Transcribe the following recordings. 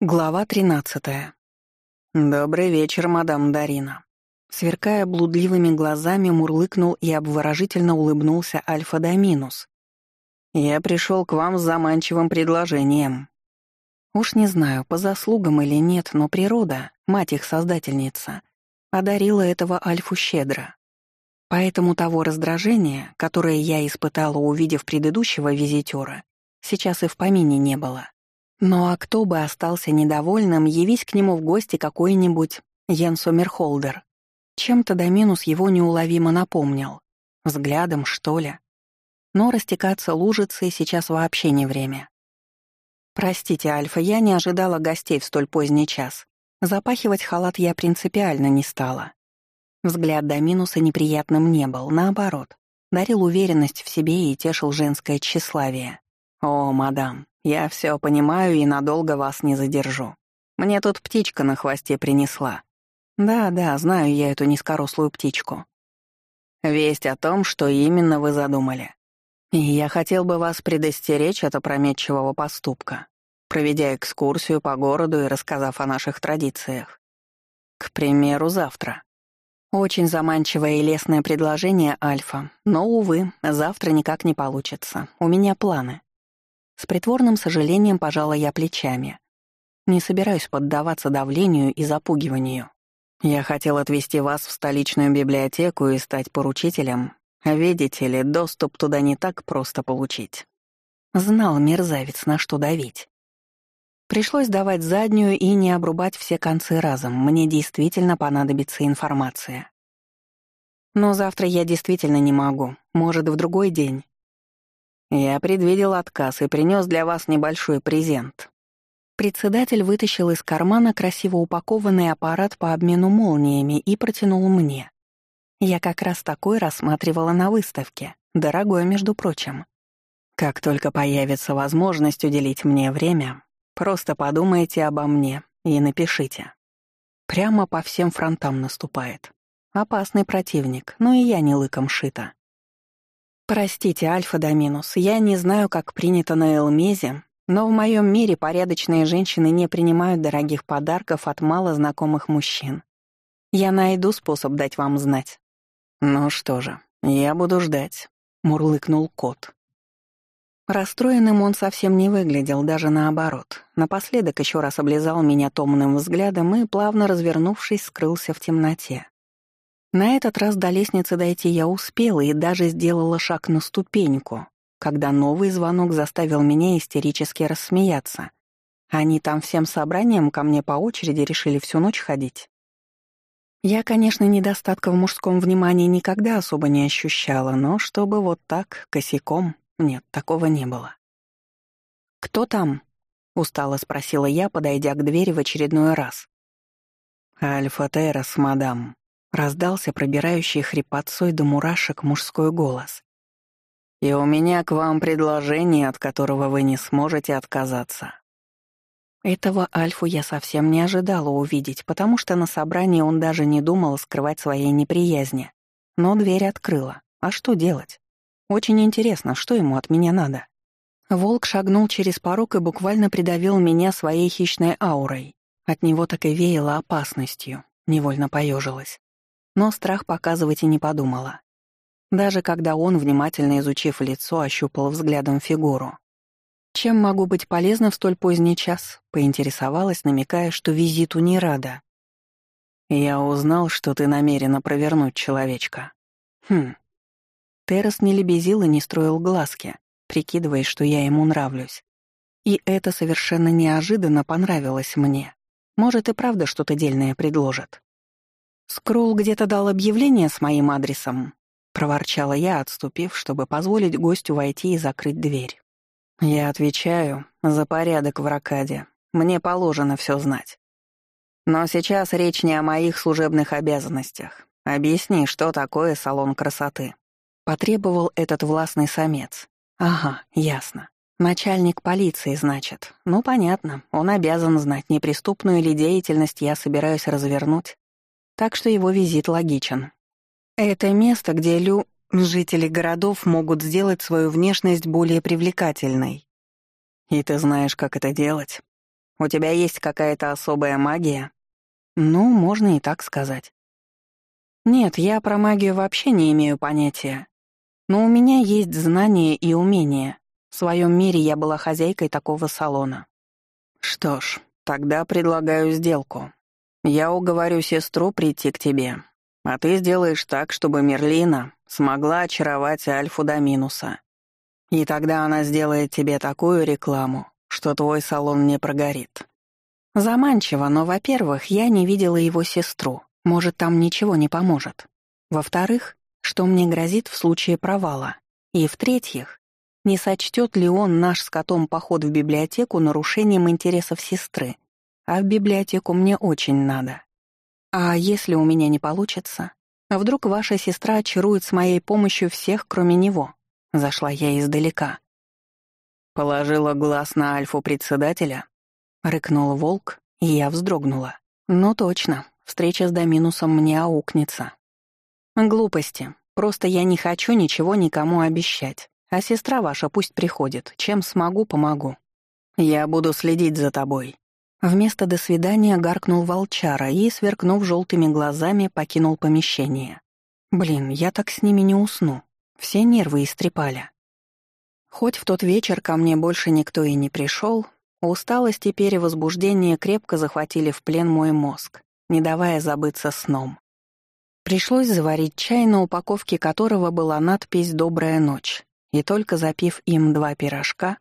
Глава 13. «Добрый вечер, мадам Дарина». Сверкая блудливыми глазами, мурлыкнул и обворожительно улыбнулся Альфа Доминус. «Я пришел к вам с заманчивым предложением». Уж не знаю, по заслугам или нет, но природа, мать их создательница, одарила этого Альфу щедро. Поэтому того раздражения, которое я испытала, увидев предыдущего визитера, сейчас и в помине не было. Ну а кто бы остался недовольным, явись к нему в гости какой-нибудь Йен Сомерхолдер. Чем-то Доминус его неуловимо напомнил. Взглядом, что ли. Но растекаться лужицей сейчас вообще не время. «Простите, Альфа, я не ожидала гостей в столь поздний час. Запахивать халат я принципиально не стала». Взгляд Доминуса неприятным не был, наоборот. Дарил уверенность в себе и тешил женское тщеславие. «О, мадам, я все понимаю и надолго вас не задержу. Мне тут птичка на хвосте принесла. Да-да, знаю я эту низкорослую птичку. Весть о том, что именно вы задумали. И я хотел бы вас предостеречь от опрометчивого поступка, проведя экскурсию по городу и рассказав о наших традициях. К примеру, завтра. Очень заманчивое и лестное предложение, Альфа, но, увы, завтра никак не получится. У меня планы. С притворным сожалением пожала я плечами. Не собираюсь поддаваться давлению и запугиванию. Я хотел отвезти вас в столичную библиотеку и стать поручителем. Видите ли, доступ туда не так просто получить. Знал мерзавец, на что давить. Пришлось давать заднюю и не обрубать все концы разом. Мне действительно понадобится информация. Но завтра я действительно не могу. Может, в другой день. Я предвидел отказ и принес для вас небольшой презент. Председатель вытащил из кармана красиво упакованный аппарат по обмену молниями и протянул мне. Я как раз такой рассматривала на выставке, дорогой, между прочим. Как только появится возможность уделить мне время, просто подумайте обо мне и напишите. Прямо по всем фронтам наступает. Опасный противник, но и я не лыком шита. Простите, Альфа Доминус, я не знаю, как принято на Элмезе, но в моем мире порядочные женщины не принимают дорогих подарков от малознакомых мужчин. Я найду способ дать вам знать. Ну что же, я буду ждать, мурлыкнул кот. Расстроенным он совсем не выглядел, даже наоборот. Напоследок еще раз облизал меня томным взглядом и, плавно развернувшись, скрылся в темноте. На этот раз до лестницы дойти я успела и даже сделала шаг на ступеньку, когда новый звонок заставил меня истерически рассмеяться. Они там всем собранием ко мне по очереди решили всю ночь ходить. Я, конечно, недостатка в мужском внимании никогда особо не ощущала, но чтобы вот так, косяком, нет, такого не было. «Кто там?» — устало спросила я, подойдя к двери в очередной раз. «Альфа Террас, мадам», Раздался пробирающий хрипотцой до мурашек мужской голос. «И у меня к вам предложение, от которого вы не сможете отказаться». Этого Альфу я совсем не ожидала увидеть, потому что на собрании он даже не думал скрывать своей неприязни. Но дверь открыла. А что делать? Очень интересно, что ему от меня надо. Волк шагнул через порог и буквально придавил меня своей хищной аурой. От него так и веяло опасностью. Невольно поежилась но страх показывать и не подумала. Даже когда он, внимательно изучив лицо, ощупал взглядом фигуру. «Чем могу быть полезна в столь поздний час?» — поинтересовалась, намекая, что визиту не рада. «Я узнал, что ты намерена провернуть человечка». «Хм». Террас не лебезил и не строил глазки, прикидываясь, что я ему нравлюсь. И это совершенно неожиданно понравилось мне. Может, и правда что-то дельное предложит. «Скролл где-то дал объявление с моим адресом», — проворчала я, отступив, чтобы позволить гостю войти и закрыть дверь. «Я отвечаю за порядок в Ракаде. Мне положено все знать. Но сейчас речь не о моих служебных обязанностях. Объясни, что такое салон красоты». Потребовал этот властный самец. «Ага, ясно. Начальник полиции, значит. Ну, понятно, он обязан знать, неприступную ли деятельность я собираюсь развернуть так что его визит логичен. Это место, где лю... жители городов могут сделать свою внешность более привлекательной. И ты знаешь, как это делать? У тебя есть какая-то особая магия?» «Ну, можно и так сказать». «Нет, я про магию вообще не имею понятия. Но у меня есть знания и умения. В своем мире я была хозяйкой такого салона». «Что ж, тогда предлагаю сделку. Я уговорю сестру прийти к тебе, а ты сделаешь так, чтобы Мерлина смогла очаровать Альфу до минуса. И тогда она сделает тебе такую рекламу, что твой салон не прогорит. Заманчиво, но, во-первых, я не видела его сестру. Может, там ничего не поможет. Во-вторых, что мне грозит в случае провала. И, в-третьих, не сочтет ли он наш с котом поход в библиотеку нарушением интересов сестры. А в библиотеку мне очень надо. А если у меня не получится? Вдруг ваша сестра очарует с моей помощью всех, кроме него? Зашла я издалека. Положила глаз на альфу председателя. Рыкнул волк, и я вздрогнула. Ну точно, встреча с Доминусом мне аукнется. Глупости. Просто я не хочу ничего никому обещать. А сестра ваша пусть приходит. Чем смогу, помогу. Я буду следить за тобой. Вместо «до свидания» гаркнул волчара и, сверкнув желтыми глазами, покинул помещение. Блин, я так с ними не усну. Все нервы истрепали. Хоть в тот вечер ко мне больше никто и не пришел, усталость и перевозбуждение крепко захватили в плен мой мозг, не давая забыться сном. Пришлось заварить чай, на упаковке которого была надпись «Добрая ночь», и только запив им два пирожка,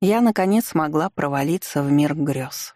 я, наконец, смогла провалиться в мир грез.